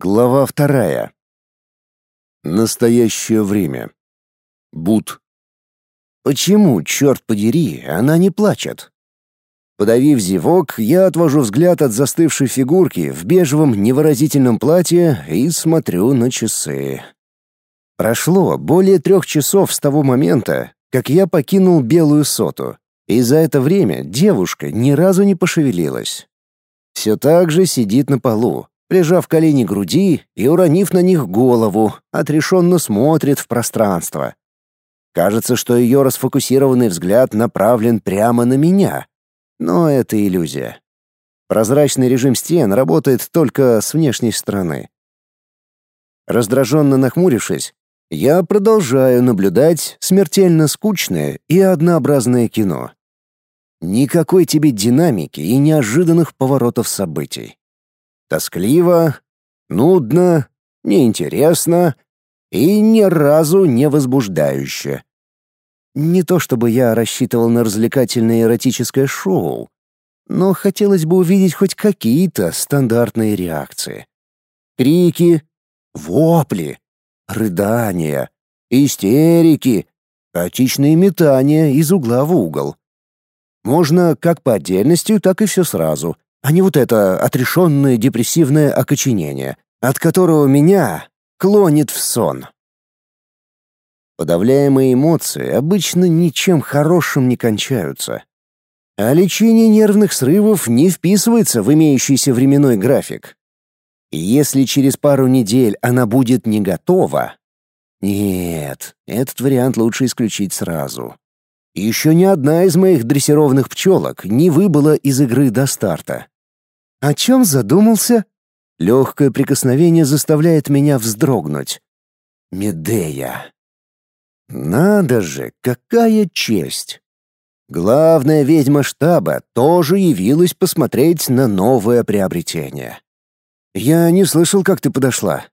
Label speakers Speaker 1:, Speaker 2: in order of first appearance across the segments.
Speaker 1: Глава вторая. Настоящее время. Бут. Почему, черт подери, она не плачет? Подавив зевок, я отвожу взгляд от застывшей фигурки в бежевом невыразительном платье и смотрю на часы. Прошло более трех часов с того момента, как я покинул белую соту, и за это время девушка ни разу не пошевелилась. Все так же сидит на полу, прижав колени груди и уронив на них голову, отрешенно смотрит в пространство. Кажется, что ее расфокусированный взгляд направлен прямо на меня. Но это иллюзия. Прозрачный режим стен работает только с внешней стороны. Раздраженно нахмурившись, я продолжаю наблюдать смертельно скучное и однообразное кино. Никакой тебе динамики и неожиданных поворотов событий. Тоскливо, нудно, неинтересно и ни разу не возбуждающе. Не то чтобы я рассчитывал на развлекательное эротическое шоу, но хотелось бы увидеть хоть какие-то стандартные реакции. Крики, вопли, рыдания, истерики, хаотичные метания из угла в угол. Можно как по отдельности, так и все сразу — а не вот это отрешенное депрессивное окоченение, от которого меня клонит в сон. Подавляемые эмоции обычно ничем хорошим не кончаются. А лечение нервных срывов не вписывается в имеющийся временной график. И если через пару недель она будет не готова... Нет, этот вариант лучше исключить сразу. Еще ни одна из моих дрессированных пчелок не выбыла из игры до старта. О чем задумался? Легкое прикосновение заставляет меня вздрогнуть. Медея. Надо же, какая честь! Главная ведьма штаба тоже явилась посмотреть на новое приобретение. Я не слышал, как ты подошла.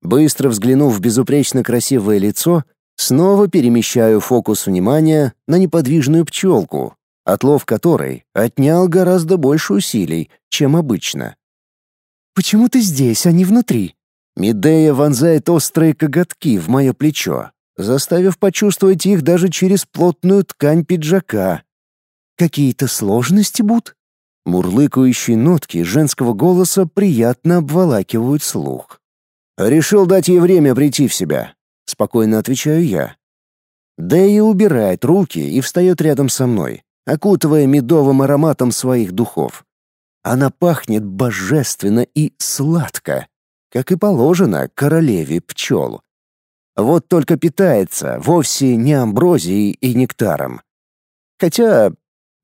Speaker 1: Быстро взглянув в безупречно красивое лицо, Снова перемещаю фокус внимания на неподвижную пчелку, отлов которой отнял гораздо больше усилий, чем обычно. «Почему ты здесь, а не внутри?» Медея вонзает острые коготки в мое плечо, заставив почувствовать их даже через плотную ткань пиджака. «Какие-то сложности, Бут?» Мурлыкающие нотки женского голоса приятно обволакивают слух. «Решил дать ей время прийти в себя спокойно отвечаю я. Дэя убирает руки и встает рядом со мной, окутывая медовым ароматом своих духов. Она пахнет божественно и сладко, как и положено королеве пчел. Вот только питается вовсе не амброзией и нектаром. Хотя,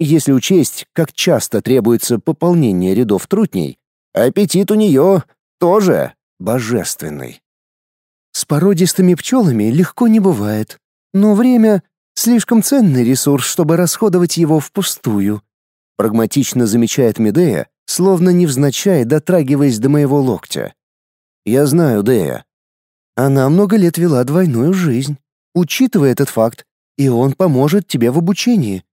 Speaker 1: если учесть, как часто требуется пополнение рядов трутней, аппетит у нее тоже божественный. С породистыми пчелами легко не бывает, но время — слишком ценный ресурс, чтобы расходовать его впустую. Прагматично замечает Медея, словно невзначай дотрагиваясь до моего локтя. Я знаю Дея. Она много лет вела двойную жизнь. Учитывая этот факт, и он поможет тебе в обучении.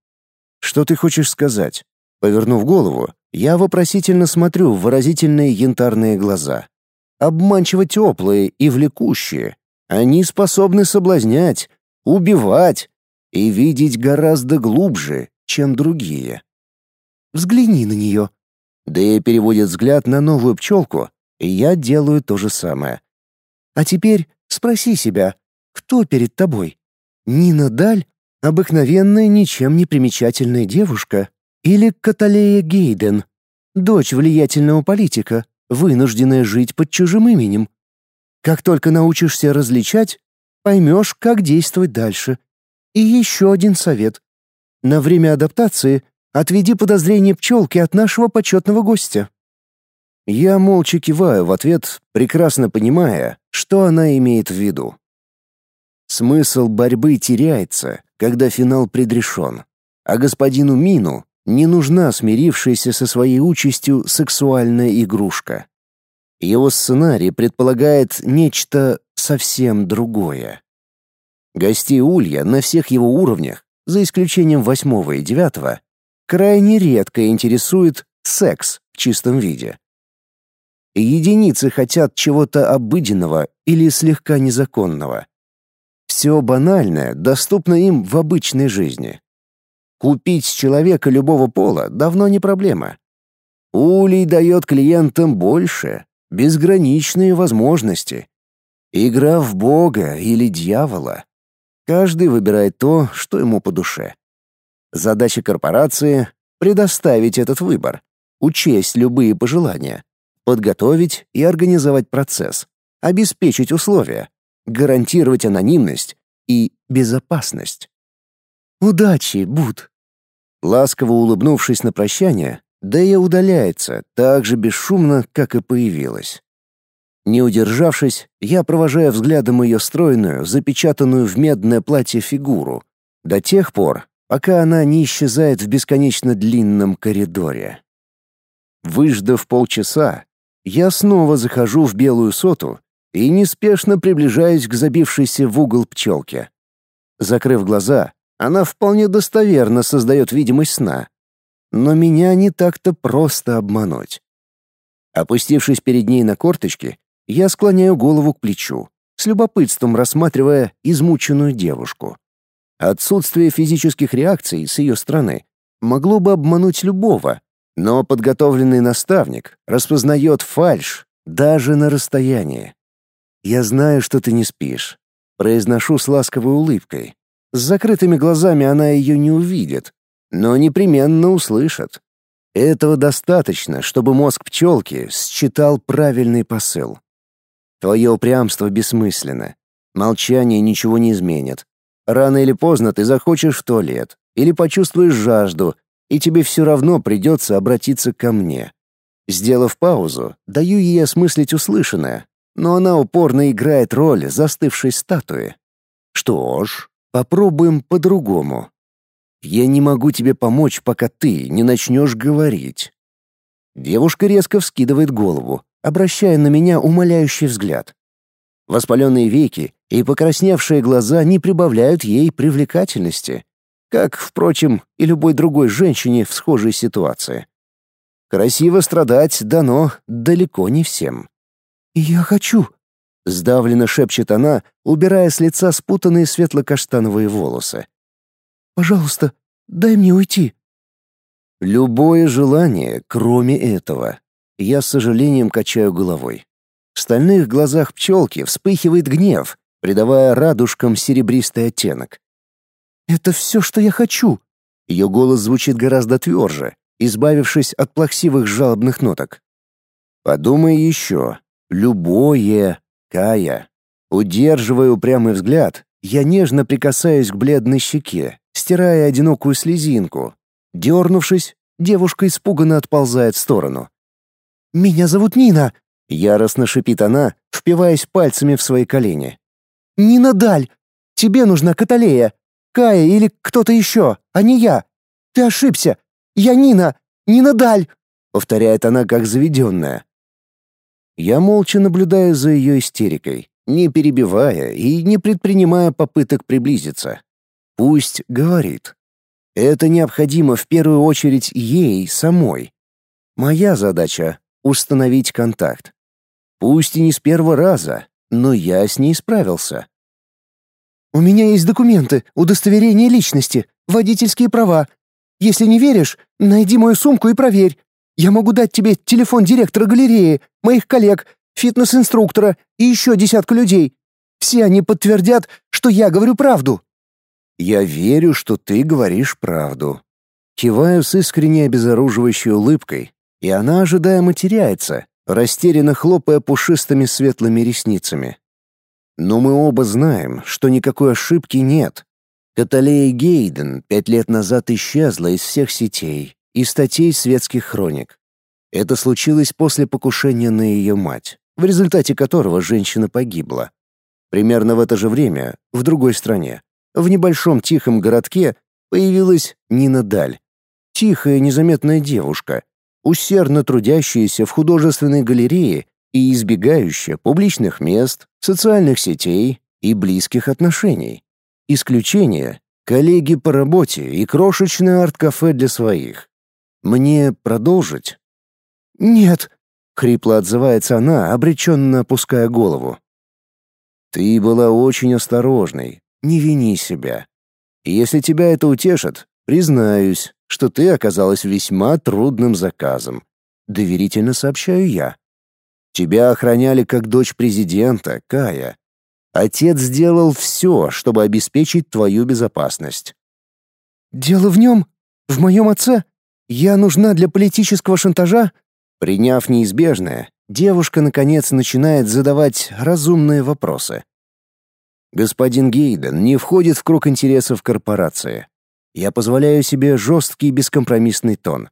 Speaker 1: Что ты хочешь сказать? Повернув голову, я вопросительно смотрю в выразительные янтарные глаза обманчиво теплые и влекущие. Они способны соблазнять, убивать и видеть гораздо глубже, чем другие. Взгляни на нее. Дэя переводит взгляд на новую пчелку, и я делаю то же самое. А теперь спроси себя, кто перед тобой? Нина Даль, обыкновенная, ничем не примечательная девушка, или Каталея Гейден, дочь влиятельного политика, вынужденная жить под чужим именем. Как только научишься различать, поймешь, как действовать дальше. И еще один совет. На время адаптации отведи подозрение пчелки от нашего почетного гостя. Я молча киваю в ответ, прекрасно понимая, что она имеет в виду. Смысл борьбы теряется, когда финал предрешен, а господину Мину не нужна смирившаяся со своей участью сексуальная игрушка. Его сценарий предполагает нечто совсем другое. Гостей Улья на всех его уровнях, за исключением восьмого и девятого, крайне редко интересует секс в чистом виде. Единицы хотят чего-то обыденного или слегка незаконного. Все банальное доступно им в обычной жизни. Купить человека любого пола давно не проблема. Улей дает клиентам больше, безграничные возможности. Игра в бога или дьявола. Каждый выбирает то, что ему по душе. Задача корпорации — предоставить этот выбор, учесть любые пожелания, подготовить и организовать процесс, обеспечить условия, гарантировать анонимность и безопасность. «Удачи, Буд!» Ласково улыбнувшись на прощание, Дэя удаляется так же бесшумно, как и появилась. Не удержавшись, я провожаю взглядом ее стройную, запечатанную в медное платье фигуру, до тех пор, пока она не исчезает в бесконечно длинном коридоре. Выждав полчаса, я снова захожу в белую соту и неспешно приближаюсь к забившейся в угол пчелке. Закрыв глаза, она вполне достоверно создает видимость сна. Но меня не так-то просто обмануть. Опустившись перед ней на корточки, я склоняю голову к плечу, с любопытством рассматривая измученную девушку. Отсутствие физических реакций с ее стороны могло бы обмануть любого, но подготовленный наставник распознает фальшь даже на расстоянии. «Я знаю, что ты не спишь», — произношу с ласковой улыбкой. С закрытыми глазами она ее не увидит, но непременно услышит. Этого достаточно, чтобы мозг пчелки считал правильный посыл. Твое упрямство бессмысленно. Молчание ничего не изменит. Рано или поздно ты захочешь в туалет или почувствуешь жажду, и тебе все равно придется обратиться ко мне. Сделав паузу, даю ей осмыслить услышанное, но она упорно играет роль застывшей статуи. Что ж, попробуем по-другому. Я не могу тебе помочь, пока ты не начнешь говорить. Девушка резко вскидывает голову, обращая на меня умоляющий взгляд. Воспаленные веки и покрасневшие глаза не прибавляют ей привлекательности, как, впрочем, и любой другой женщине в схожей ситуации. Красиво страдать дано далеко не всем. «Я хочу», — сдавленно шепчет она, убирая с лица спутанные светло-каштановые волосы. «Пожалуйста, дай мне уйти». Любое желание, кроме этого. Я с сожалением качаю головой. В стальных глазах пчелки вспыхивает гнев, придавая радужкам серебристый оттенок. «Это все, что я хочу!» Ее голос звучит гораздо тверже, избавившись от плаксивых жалобных ноток. «Подумай еще. Любое, Кая». Удерживая упрямый взгляд, я нежно прикасаюсь к бледной щеке, стирая одинокую слезинку. Дернувшись, девушка испуганно отползает в сторону. «Меня зовут Нина!» — яростно шипит она, впиваясь пальцами в свои колени. «Нина Даль! Тебе нужна Каталея! Кая или кто-то еще, а не я! Ты ошибся! Я Нина! Нина Даль!» — повторяет она как заведенная. Я молча наблюдаю за ее истерикой, не перебивая и не предпринимая попыток приблизиться. Пусть говорит. Это необходимо в первую очередь ей самой. Моя задача установить контакт. Пусть и не с первого раза, но я с ней справился. «У меня есть документы, удостоверение личности, водительские права. Если не веришь, найди мою сумку и проверь. Я могу дать тебе телефон директора галереи, моих коллег, фитнес-инструктора и еще десятка людей. Все они подтвердят, что я говорю правду». «Я верю, что ты говоришь правду». Киваю с искренне обезоруживающей улыбкой, и она ожидаемо теряется, растерянно хлопая пушистыми светлыми ресницами. Но мы оба знаем, что никакой ошибки нет. Каталея Гейден пять лет назад исчезла из всех сетей и статей светских хроник. Это случилось после покушения на ее мать, в результате которого женщина погибла. Примерно в это же время, в другой стране, в небольшом тихом городке, появилась Нина Даль. Тихая, незаметная девушка, усердно трудящаяся в художественной галерее и избегающая публичных мест, социальных сетей и близких отношений. Исключение — коллеги по работе и крошечное арт-кафе для своих. Мне продолжить? «Нет», — хрипло отзывается она, обреченно опуская голову. «Ты была очень осторожной, не вини себя. Если тебя это утешит, признаюсь, что ты оказалась весьма трудным заказом. Доверительно сообщаю я. Тебя охраняли как дочь президента, Кая. Отец сделал все, чтобы обеспечить твою безопасность.
Speaker 2: Дело в нем? В моем отце? Я нужна для политического шантажа?
Speaker 1: Приняв неизбежное, девушка наконец начинает задавать разумные вопросы. Господин Гейден не входит в круг интересов корпорации. Я позволяю себе жесткий бескомпромиссный тон.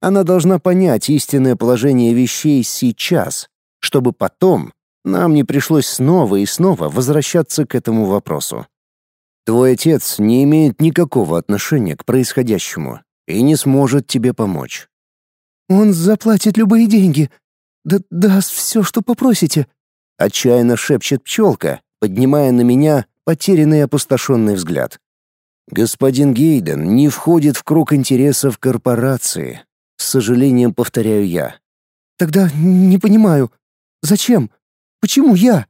Speaker 1: Она должна понять истинное положение вещей сейчас, чтобы потом нам не пришлось снова и снова возвращаться к этому вопросу. Твой отец не имеет никакого отношения к происходящему и не сможет тебе помочь.
Speaker 2: Он заплатит любые деньги, да даст все, что попросите,
Speaker 1: отчаянно шепчет пчелка, поднимая на меня потерянный опустошенный взгляд. Господин Гейден не входит в круг интересов корпорации. С сожалением повторяю я.
Speaker 2: Тогда не понимаю, зачем? Почему я?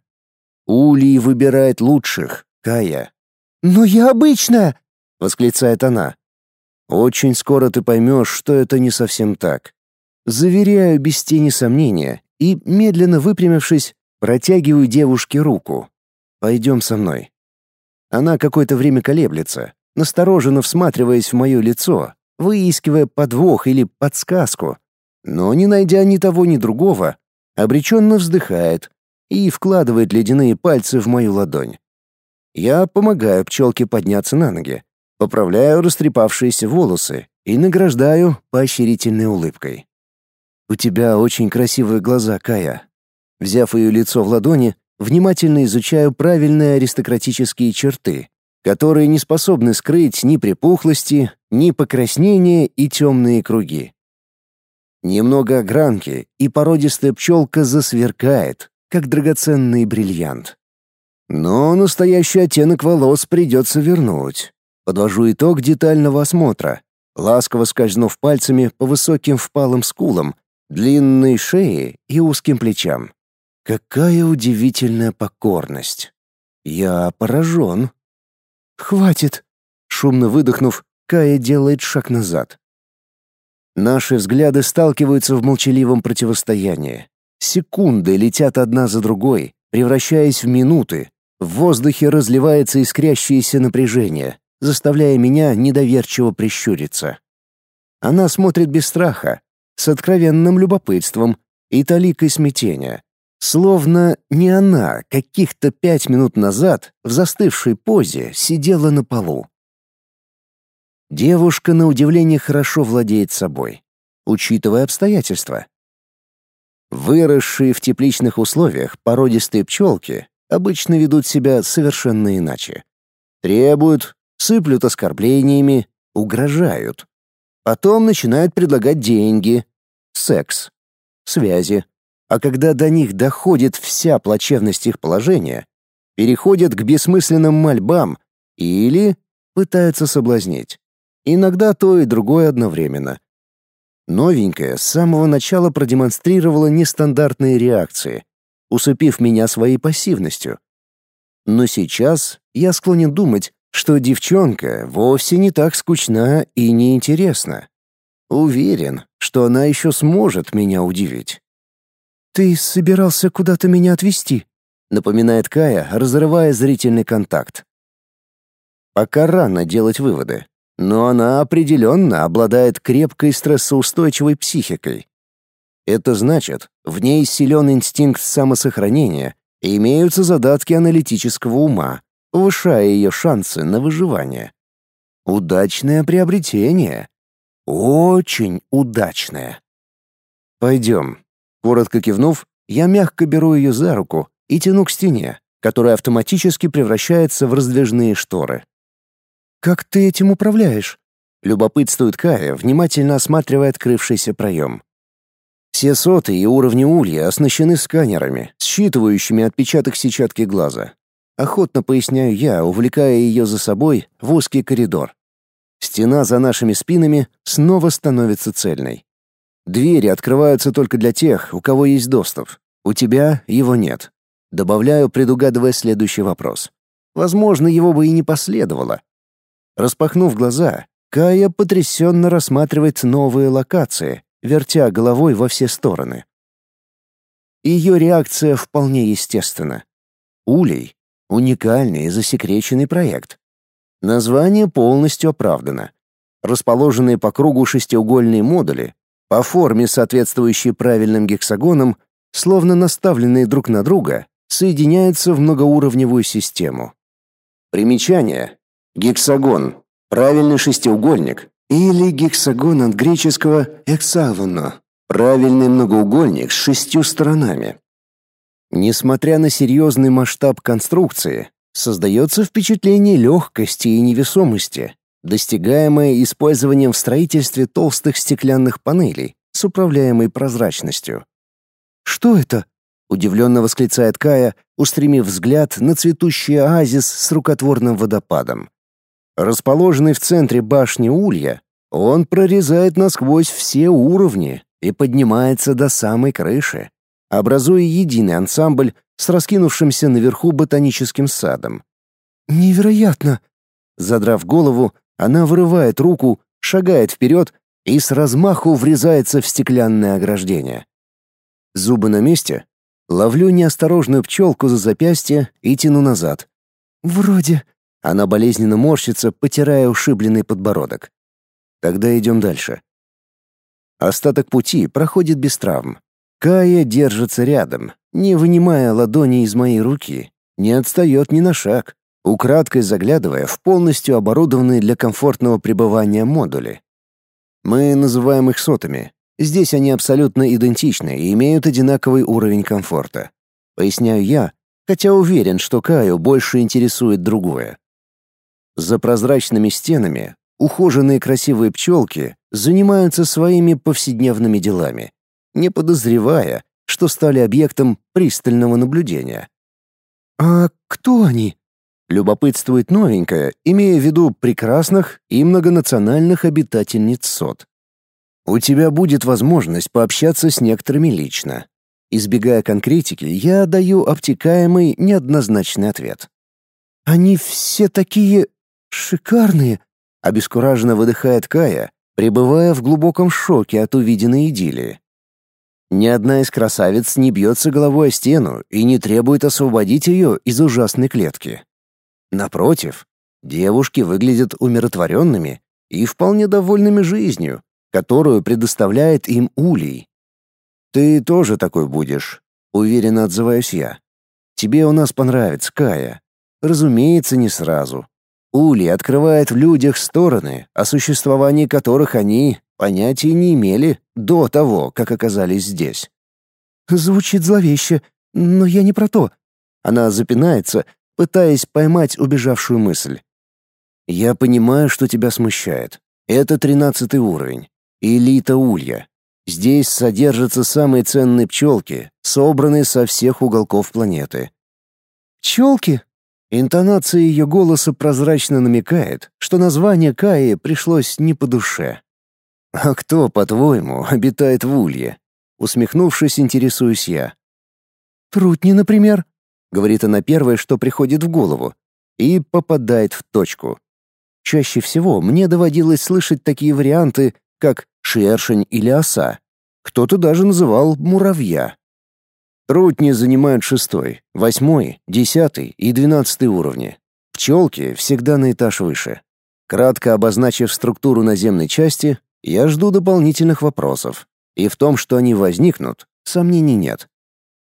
Speaker 1: Улей выбирает лучших, Кая.
Speaker 2: Но я обычная,
Speaker 1: восклицает она. Очень скоро ты поймешь, что это не совсем так. Заверяю без тени сомнения и, медленно выпрямившись, протягиваю девушке руку. Пойдем со мной. Она какое-то время колеблется, настороженно всматриваясь в мое лицо, выискивая подвох или подсказку, но, не найдя ни того, ни другого, обреченно вздыхает и вкладывает ледяные пальцы в мою ладонь. Я помогаю пчелке подняться на ноги, поправляю растрепавшиеся волосы и награждаю поощрительной улыбкой. «У тебя очень красивые глаза, Кая». Взяв ее лицо в ладони, внимательно изучаю правильные аристократические черты, которые не способны скрыть ни припухлости, ни покраснения и темные круги. Немного огранки, и породистая пчелка засверкает, как драгоценный бриллиант. Но настоящий оттенок волос придется вернуть. Подвожу итог детального осмотра, ласково скользнув пальцами по высоким впалым скулам, длинной шее и узким плечам. Какая удивительная покорность. Я поражен.
Speaker 2: «Хватит!» Шумно выдохнув, Кая делает шаг назад.
Speaker 1: Наши взгляды сталкиваются в молчаливом противостоянии. Секунды летят одна за другой, превращаясь в минуты. В воздухе разливается искрящееся напряжение, заставляя меня недоверчиво прищуриться. Она смотрит без страха, с откровенным любопытством и толикой смятения. Словно не она каких-то пять минут назад в застывшей позе сидела на полу. Девушка, на удивление, хорошо владеет собой, учитывая обстоятельства. Выросшие в тепличных условиях породистые пчелки обычно ведут себя совершенно иначе. Требуют, сыплют оскорблениями, угрожают. Потом начинают предлагать деньги, секс, связи, а когда до них доходит вся плачевность их положения, переходят к бессмысленным мольбам или пытаются соблазнить. Иногда то и другое одновременно. Новенькая с самого начала продемонстрировала нестандартные реакции, усыпив меня своей пассивностью. Но сейчас я склонен думать, что девчонка вовсе не так скучна и неинтересна. Уверен, что она еще сможет меня удивить.
Speaker 2: «Ты собирался куда-то меня отвезти?»
Speaker 1: — напоминает Кая, разрывая зрительный контакт. Пока рано делать выводы, но она определенно обладает крепкой стрессоустойчивой психикой. Это значит, в ней силен инстинкт самосохранения и имеются задатки аналитического ума, повышая ее шансы на выживание. Удачное приобретение. Очень удачное. Пойдем, Коротко кивнув, я мягко беру ее за руку и тяну к стене, которая автоматически превращается в раздвижные шторы.
Speaker 2: «Как ты этим управляешь?»
Speaker 1: — любопытствует Кая, внимательно осматривая открывшийся проем. Все соты и уровни улья оснащены сканерами, считывающими отпечаток сетчатки глаза. Охотно поясняю я, увлекая ее за собой в узкий коридор. Стена за нашими спинами снова становится цельной. Двери открываются только для тех, у кого есть доступ. У тебя его нет. Добавляю, предугадывая следующий вопрос. Возможно, его бы и не последовало. Распахнув глаза, Кая потрясенно рассматривает новые локации, вертя головой во все стороны. Ее реакция вполне естественна. Улей — уникальный и засекреченный проект. Название полностью оправдано. Расположенные по кругу шестиугольные модули, по форме соответствующие правильным гексагонам, словно наставленные друг на друга, соединяются в многоуровневую систему. Примечание. Гексагон — правильный шестиугольник, или гексагон от греческого «эксавоно» — правильный многоугольник с шестью сторонами. Несмотря на серьезный масштаб конструкции, создается впечатление легкости и невесомости, достигаемое использованием в строительстве толстых стеклянных панелей с управляемой прозрачностью.
Speaker 2: «Что это?»
Speaker 1: — удивленно восклицает Кая, устремив взгляд на цветущий оазис с рукотворным водопадом. Расположенный в центре башни Улья, он прорезает насквозь все уровни и поднимается до самой крыши, образуя единый ансамбль с раскинувшимся наверху ботаническим садом.
Speaker 2: «Невероятно!»
Speaker 1: Задрав голову, она вырывает руку, шагает вперед и с размаху врезается в стеклянное ограждение. Зубы на месте. Ловлю неосторожную пчелку за запястье и тяну назад.
Speaker 2: «Вроде...»
Speaker 1: Она болезненно морщится, потирая ушибленный подбородок. Тогда идем дальше. Остаток пути проходит без травм. Кая держится рядом, не вынимая ладони из моей руки, не отстает ни на шаг, украдкой заглядывая в полностью оборудованные для комфортного пребывания модули. Мы называем их сотами. Здесь они абсолютно идентичны и имеют одинаковый уровень комфорта. Поясняю я, хотя уверен, что Каю больше интересует другое. За прозрачными стенами ухоженные красивые пчелки занимаются своими повседневными делами, не подозревая, что стали объектом пристального наблюдения.
Speaker 2: «А кто они?»
Speaker 1: Любопытствует новенькая, имея в виду прекрасных и многонациональных обитательниц сот. У тебя будет возможность пообщаться с некоторыми лично. Избегая конкретики, я даю обтекаемый неоднозначный ответ.
Speaker 2: «Они все такие шикарные!»
Speaker 1: — обескураженно выдыхает Кая, пребывая в глубоком шоке от увиденной идиллии. Ни одна из красавиц не бьется головой о стену и не требует освободить ее из ужасной клетки. Напротив, девушки выглядят умиротворенными и вполне довольными жизнью, которую предоставляет им Улей. «Ты тоже такой будешь», — уверенно отзываюсь я. «Тебе у нас понравится, Кая. Разумеется, не сразу. Улей открывает в людях стороны, о существовании которых они понятия не имели до того, как оказались здесь».
Speaker 2: «Звучит зловеще, но я не про то».
Speaker 1: Она запинается, пытаясь поймать убежавшую мысль. «Я понимаю, что тебя смущает. Это тринадцатый уровень. Элита Улья. Здесь содержатся самые ценные пчелки, собранные со всех уголков планеты.
Speaker 2: Пчелки?
Speaker 1: Интонация ее голоса прозрачно намекает, что название Каи пришлось не по душе. «А кто, по-твоему, обитает в Улье?» Усмехнувшись, интересуюсь я.
Speaker 2: «Трутни, например», —
Speaker 1: говорит она первое, что приходит в голову, и попадает в точку. Чаще всего мне доводилось слышать такие варианты, как шершень или оса. Кто-то даже называл муравья. Трутни занимают шестой, восьмой, десятый и двенадцатый уровни. Пчелки всегда на этаж выше. Кратко обозначив структуру наземной части, я жду дополнительных вопросов. И в том, что они возникнут, сомнений нет.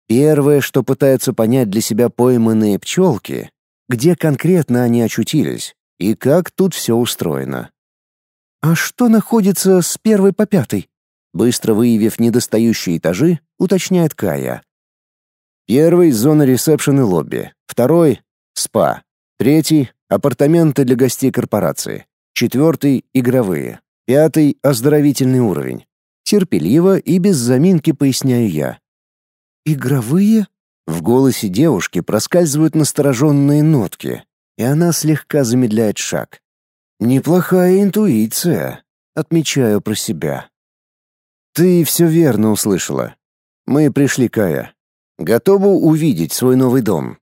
Speaker 1: Первое, что пытаются понять для себя пойманные пчелки, где конкретно они очутились и как тут все устроено.
Speaker 2: «А что находится с первой по пятой?»
Speaker 1: Быстро выявив недостающие этажи, уточняет Кая. Первый — зона ресепшн и лобби. Второй — спа. Третий — апартаменты для гостей корпорации. Четвертый — игровые. Пятый — оздоровительный уровень. Терпеливо и без заминки поясняю я.
Speaker 2: «Игровые?»
Speaker 1: В голосе девушки проскальзывают настороженные нотки, и она слегка замедляет шаг. Неплохая интуиция, отмечаю про себя. Ты все верно услышала. Мы пришли, Кая. Готовы увидеть свой новый дом.